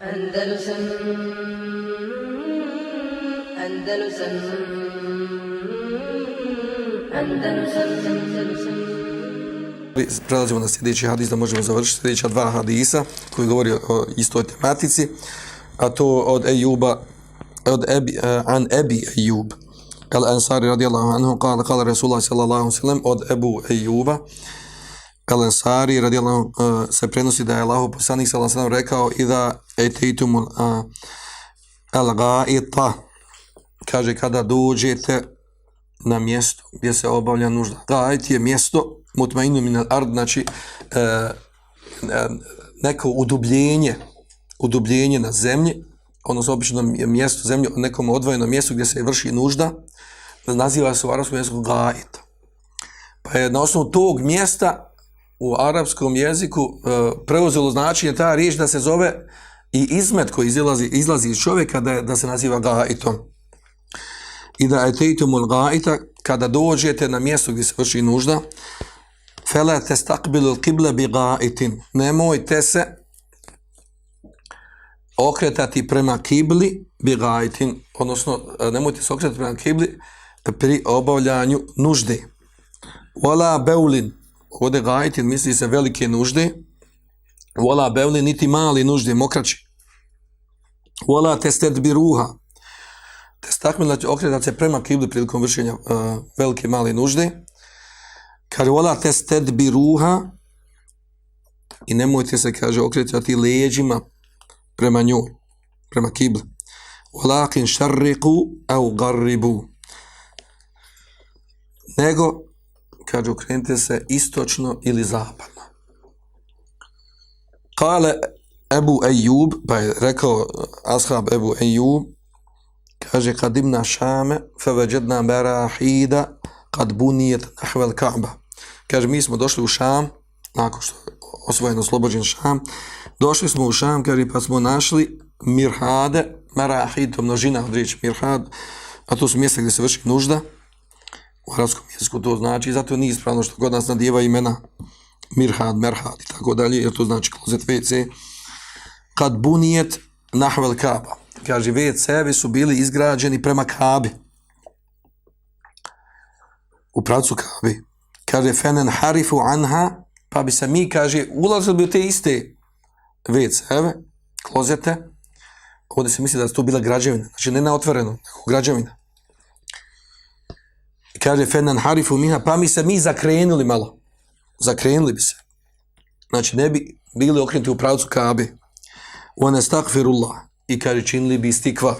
Andalusam Andalusam Andalusam Andalusam Prelazimo na sljedeći hadis da možemo završiti. Sljedeća dva hadisa koji govori o istoj tematici, a to od Ejuba, od Ebi, uh, an Ebi Ejub, el Ansari radijallahu anhu, kala, kala Rasulullah sallallahu sallam, od Ebu Ejuba, Uh, Ansari radijalno uh, eh, se prenosi da je Allahu poslanik sallallahu sallam rekao i da etitum uh, eh, al-ga'ita kaže kada dođete na mjesto gdje se obavlja nužda. Ga'it je mjesto mutmainu min al-ard, znači uh, neko udubljenje, udubljenje na zemlji, odnosno obično mjesto zemlje, nekom odvojenom mjestu gdje se vrši nužda, naziva se u arapskom jeziku ga'it. Pa je na osnovu tog mjesta u arapskom jeziku e, preuzelo značenje ta riječ da se zove i izmet koji izlazi, izlazi iz čovjeka da, da se naziva gaitom. I da je teitumul gaita, kada dođete na mjesto gdje se vrši nužda, fele testaqbilu al-qibla bi ga'itin. Nemojte se okretati prema kibli bi ga'itin, odnosno e, nemojte se okretati prema kibli pri obavljanju nužde. Wala beulin, ovdje ga'itin misli se velike nužde, wala bevli niti mali nužde, mokraći. Wala testedbiruha, testakmila okretati se prema kibli prilikom vršenja uh, velike male nužde, Kaže, vola te stedbi ruha i nemojte se, kaže, okretati leđima prema njoj, prema kibli. Walakin šarriku au garribu. Nego, kaže, okrenite se istočno ili zapadno. Kale Ebu Ejub, pa je rekao ashab Ebu Ejub, kaže, kad imna šame, fe veđedna berahida, kad bunijet nahvel ka'ba. Kaže, mi smo došli u Šam, nakon što je osvojen oslobođen Šam, došli smo u Šam, kaže, pa smo našli mirhade, marahid, to množina od riječi mirhad, a to su mjesta gdje se vrši nužda, u arabskom jeziku to znači, zato nije ispravno što god nas nadjeva imena mirhad, merhad i tako dalje, jer to znači klozet WC. Kad bunijet nahvel kaba, kaže, WC-evi su bili izgrađeni prema kabi, u pravcu kabi, kaže fenen harifu anha, pa bi se mi, kaže, ulazili bi u te iste WC-eve, klozete, ovdje se misli da su to bila građevina, znači ne na otvoreno, nego građevina. Kaže Fenan harifu miha, pa mi se mi zakrenuli malo, zakrenuli bi se. Znači ne bi bili okrenuti u pravcu kabe, u anestakfirullah, i kaže činili bi istikvar.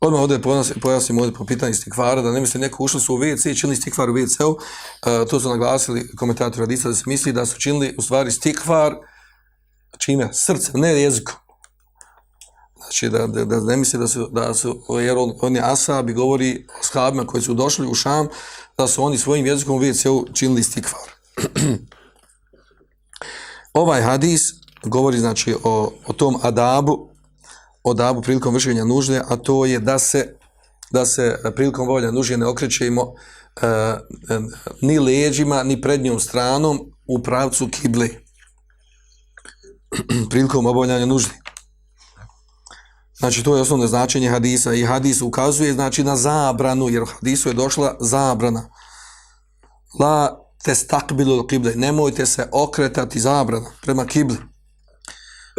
Odmah ovdje pojasnim ovdje po pitanju istikvara, da ne misli neko ušli su u WC i činili istikvar u WC-u. Uh, to su naglasili komentatori radista da se misli da su činili u stvari istikvar čime? Srce, ne jezikom. Znači da, da, da ne misli da su, da su jer on, on je asabi govori o shabima koji su došli u Šam, da su oni svojim jezikom u WC-u činili stikvar. ovaj hadis govori znači o, o tom adabu o adabu prilikom vršenja nužde, a to je da se da se prilikom volja nužde ne okrećemo uh, ni leđima, ni prednjom stranom u pravcu kible prilikom obavljanja nužde. Znači, to je osnovno značenje hadisa i hadis ukazuje znači na zabranu, jer u hadisu je došla zabrana. La testakbilu kible, nemojte se okretati zabrana prema kibli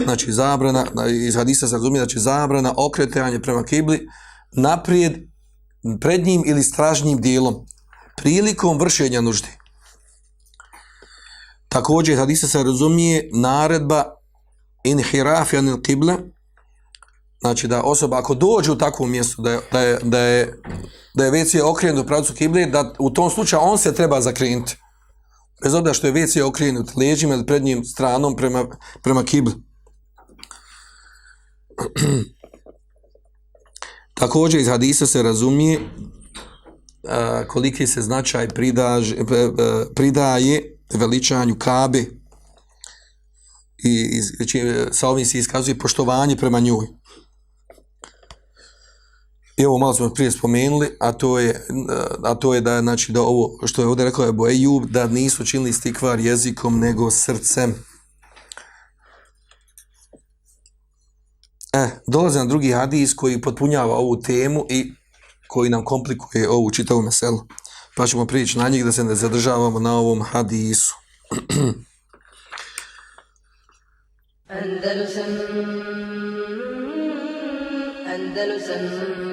znači zabrana, iz hadisa se razumije, znači zabrana okretanje prema kibli naprijed, prednjim ili stražnjim dijelom, prilikom vršenja nužde. Također, hadisa se razumije naredba inhirafjanil il znači da osoba ako dođe u takvom mjestu da je, da je, da je, da je WC okrenut u pravcu kible, da u tom slučaju on se treba zakrenuti. Bez obda što je WC okrenut leđima ili prednjim stranom prema, prema kibli. Također iz hadisa se razumije a, koliki se značaj pridaž, e, e, pridaje veličanju kabe i i čim, sa ovim se iskazuje poštovanje prema njoj. I ovo malo smo prije spomenuli, a to je, a to je da, znači, da ovo što je ovdje rekao Ebu Ejub, da nisu činili stikvar jezikom nego srcem. E, dolazi na drugi hadis koji potpunjava ovu temu i koji nam komplikuje ovu čitavu meselu. Pa ćemo prijeći na njih da se ne zadržavamo na ovom hadisu. Andalusam